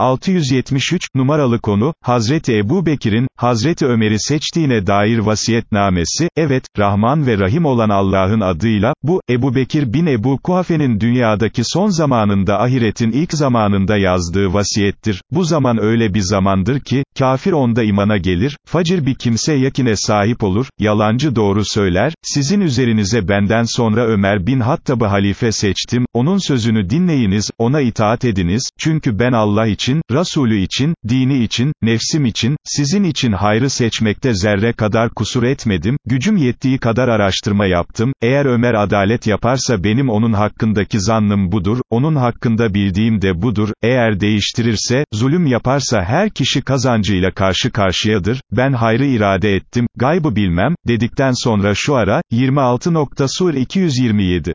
673, numaralı konu, Hazreti Ebu Bekir'in, Hazreti Ömer'i seçtiğine dair vasiyetnamesi, evet, Rahman ve Rahim olan Allah'ın adıyla, bu, Ebu Bekir bin Ebu Kuhafe'nin dünyadaki son zamanında ahiretin ilk zamanında yazdığı vasiyettir, bu zaman öyle bir zamandır ki, kafir onda imana gelir, facir bir kimse yakine sahip olur, yalancı doğru söyler, sizin üzerinize benden sonra Ömer bin Hattab'ı halife seçtim, onun sözünü dinleyiniz, ona itaat ediniz, çünkü ben Allah için, Resulü için, dini için, nefsim için, sizin için hayrı seçmekte zerre kadar kusur etmedim, gücüm yettiği kadar araştırma yaptım, eğer Ömer adalet yaparsa benim onun hakkındaki zannım budur, onun hakkında bildiğim de budur, eğer değiştirirse, zulüm yaparsa her kişi kazancıyla karşı karşıyadır, ben hayrı irade ettim, gaybı bilmem, dedikten sonra şu ara, 26. Sur 227